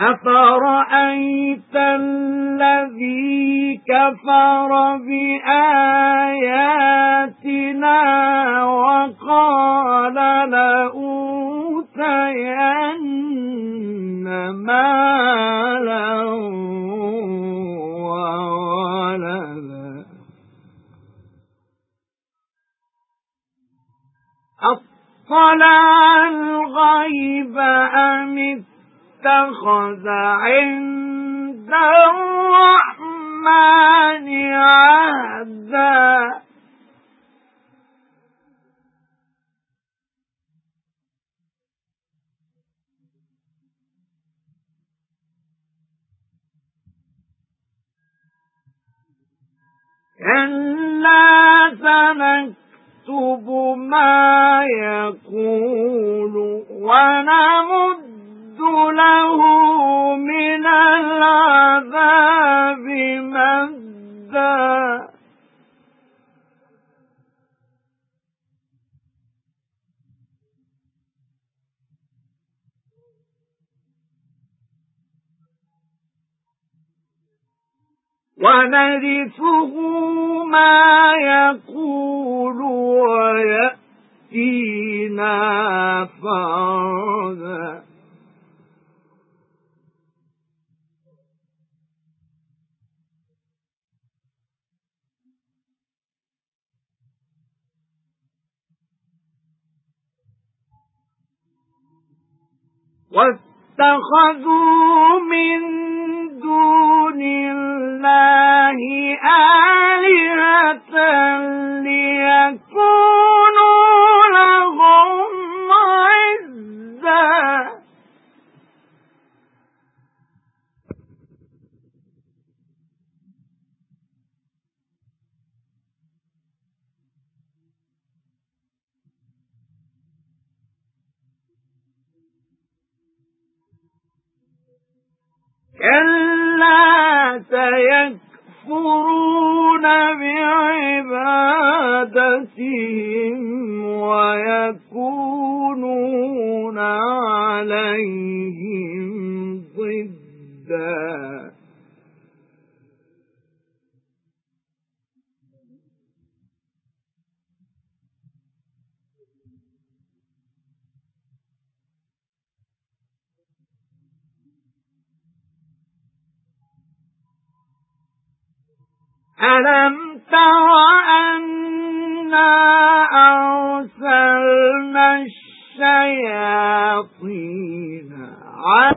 أَفَرَأَيْتَ الَّذِي كَفَرَ بِآيَاتِنَا وَقَالَ لَأُوتَيَنَّ مَالًا وَوَلَدًا؟ أَطَّلَعَ الْغَيْبَ أَمِ اتَّخَذَ عِندَ الرَّحْمَنِ عَهْدًا. كَلَّا سَنَكْتُبُ مَا يَقُولُ وَنَمُدُّ له من العذاب مدا. ونرثه ما يقول ويأتينا فردا وَاتَّخَذُوا مِن كَلَّا سَيَكْفُرُونَ بِعِبَادَتِهِمْ وَيَكُونُونَ أَلَمْ تَرَ أَنَّا أَرْسَلْنَا